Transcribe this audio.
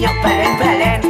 niños, pelén, pelén.